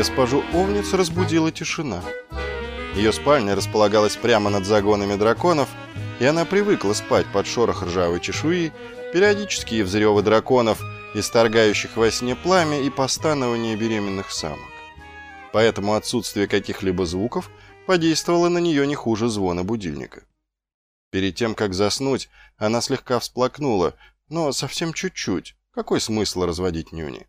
Госпожу Овниц разбудила тишина. Ее спальня располагалась прямо над загонами драконов, и она привыкла спать под шорох ржавой чешуи, периодические взрывы драконов, исторгающих во сне пламя и постанование беременных самок. Поэтому отсутствие каких-либо звуков подействовало на нее не хуже звона будильника. Перед тем, как заснуть, она слегка всплакнула, но совсем чуть-чуть. Какой смысл разводить нюни?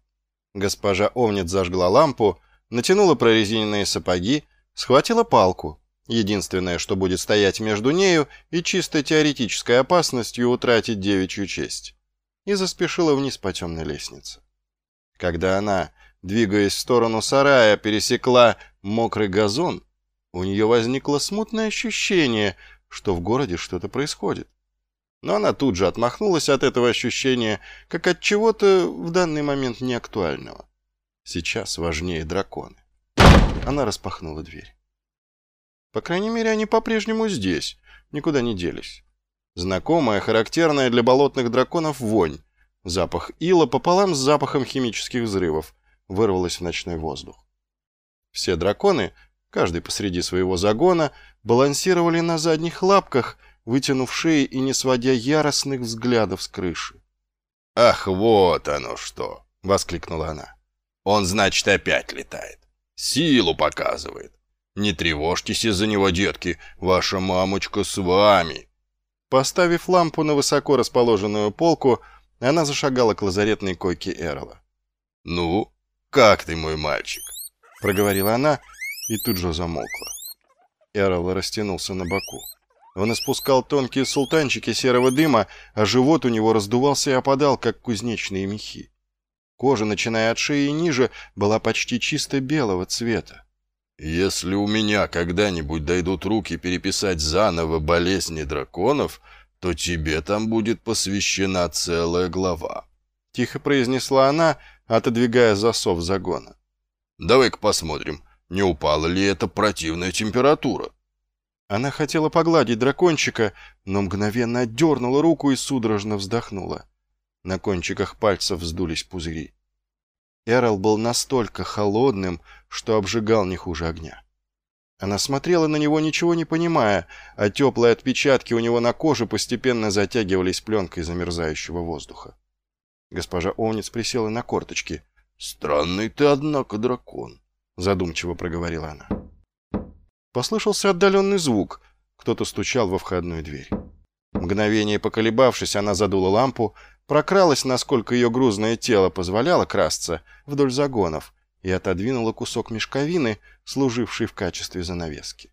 Госпожа Овнит зажгла лампу, натянула прорезиненные сапоги, схватила палку, единственное, что будет стоять между нею и чисто теоретической опасностью утратить девичью честь, и заспешила вниз по темной лестнице. Когда она, двигаясь в сторону сарая, пересекла мокрый газон, у нее возникло смутное ощущение, что в городе что-то происходит. Но она тут же отмахнулась от этого ощущения, как от чего-то в данный момент неактуального. Сейчас важнее драконы. Она распахнула дверь. По крайней мере, они по-прежнему здесь, никуда не делись. Знакомая, характерная для болотных драконов вонь. Запах ила пополам с запахом химических взрывов вырвалась в ночной воздух. Все драконы, каждый посреди своего загона, балансировали на задних лапках, вытянув шеи и не сводя яростных взглядов с крыши. «Ах, вот оно что!» — воскликнула она. «Он, значит, опять летает. Силу показывает. Не тревожьтесь из-за него, детки, ваша мамочка с вами». Поставив лампу на высоко расположенную полку, она зашагала к лазаретной койке Эрла. «Ну, как ты, мой мальчик?» — проговорила она и тут же замолкла. Эрл растянулся на боку. Он испускал тонкие султанчики серого дыма, а живот у него раздувался и опадал, как кузнечные мехи. Кожа, начиная от шеи и ниже, была почти чисто белого цвета. «Если у меня когда-нибудь дойдут руки переписать заново болезни драконов, то тебе там будет посвящена целая глава», — тихо произнесла она, отодвигая засов загона. «Давай-ка посмотрим, не упала ли эта противная температура?» Она хотела погладить дракончика, но мгновенно отдернула руку и судорожно вздохнула. На кончиках пальцев вздулись пузыри. Эрл был настолько холодным, что обжигал не хуже огня. Она смотрела на него, ничего не понимая, а теплые отпечатки у него на коже постепенно затягивались пленкой замерзающего воздуха. Госпожа Овниц присела на корточки. «Странный ты, однако, дракон», — задумчиво проговорила она. Послышался отдаленный звук. Кто-то стучал во входную дверь. Мгновение поколебавшись, она задула лампу, прокралась, насколько ее грузное тело позволяло красться, вдоль загонов, и отодвинула кусок мешковины, служивший в качестве занавески.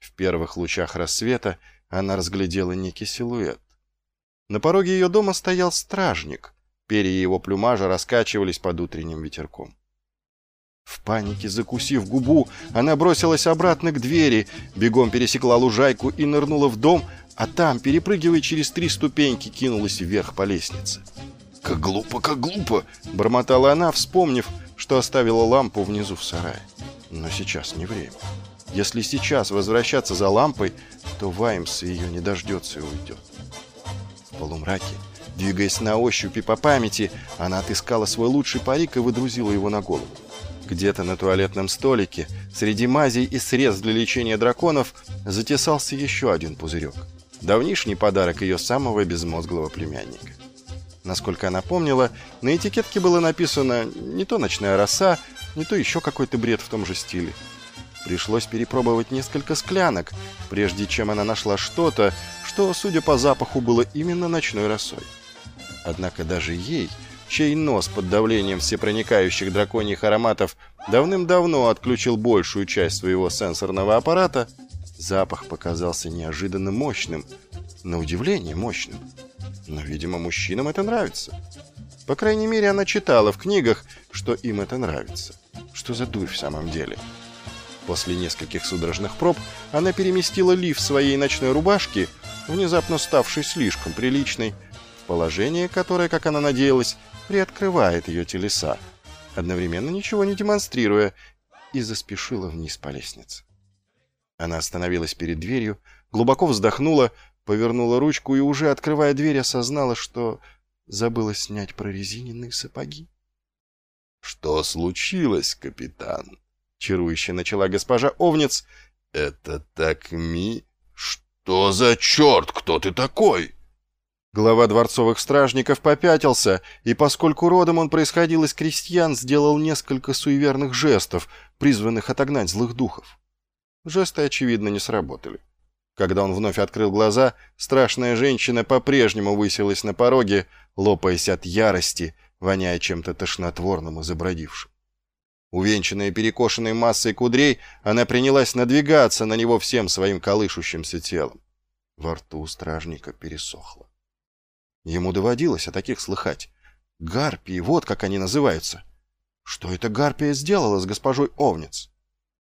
В первых лучах рассвета она разглядела некий силуэт. На пороге ее дома стоял стражник. Перья его плюмажа раскачивались под утренним ветерком. В панике, закусив губу, она бросилась обратно к двери, бегом пересекла лужайку и нырнула в дом, а там, перепрыгивая через три ступеньки, кинулась вверх по лестнице. «Как глупо, как глупо!» — бормотала она, вспомнив, что оставила лампу внизу в сарае. Но сейчас не время. Если сейчас возвращаться за лампой, то Ваймс ее не дождется и уйдет. В полумраке, двигаясь на ощупь и по памяти, она отыскала свой лучший парик и выдрузила его на голову. Где-то на туалетном столике, среди мазей и средств для лечения драконов, затесался еще один пузырек. Давнишний подарок ее самого безмозглого племянника. Насколько она помнила, на этикетке было написано не то «Ночная роса», не то еще какой-то бред в том же стиле. Пришлось перепробовать несколько склянок, прежде чем она нашла что-то, что, судя по запаху, было именно ночной росой. Однако даже ей чей нос под давлением всепроникающих драконьих ароматов давным-давно отключил большую часть своего сенсорного аппарата, запах показался неожиданно мощным, на удивление мощным. Но, видимо, мужчинам это нравится. По крайней мере, она читала в книгах, что им это нравится. Что за дурь в самом деле? После нескольких судорожных проб она переместила лиф своей ночной рубашки, внезапно ставшей слишком приличной, в положение, которое, как она надеялась, приоткрывает ее телеса, одновременно ничего не демонстрируя, и заспешила вниз по лестнице. Она остановилась перед дверью, глубоко вздохнула, повернула ручку и, уже открывая дверь, осознала, что забыла снять прорезиненные сапоги. «Что случилось, капитан?» — чарующе начала госпожа Овнец. «Это так ми... Что за черт? Кто ты такой?» Глава дворцовых стражников попятился, и поскольку родом он происходил из крестьян, сделал несколько суеверных жестов, призванных отогнать злых духов. Жесты, очевидно, не сработали. Когда он вновь открыл глаза, страшная женщина по-прежнему высилась на пороге, лопаясь от ярости, воняя чем-то тошнотворным и забродившим. Увенчанная перекошенной массой кудрей, она принялась надвигаться на него всем своим колышущимся телом. Во рту стражника пересохло. Ему доводилось о таких слыхать. Гарпии, вот как они называются. Что эта гарпия сделала с госпожой Овниц?